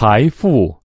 财富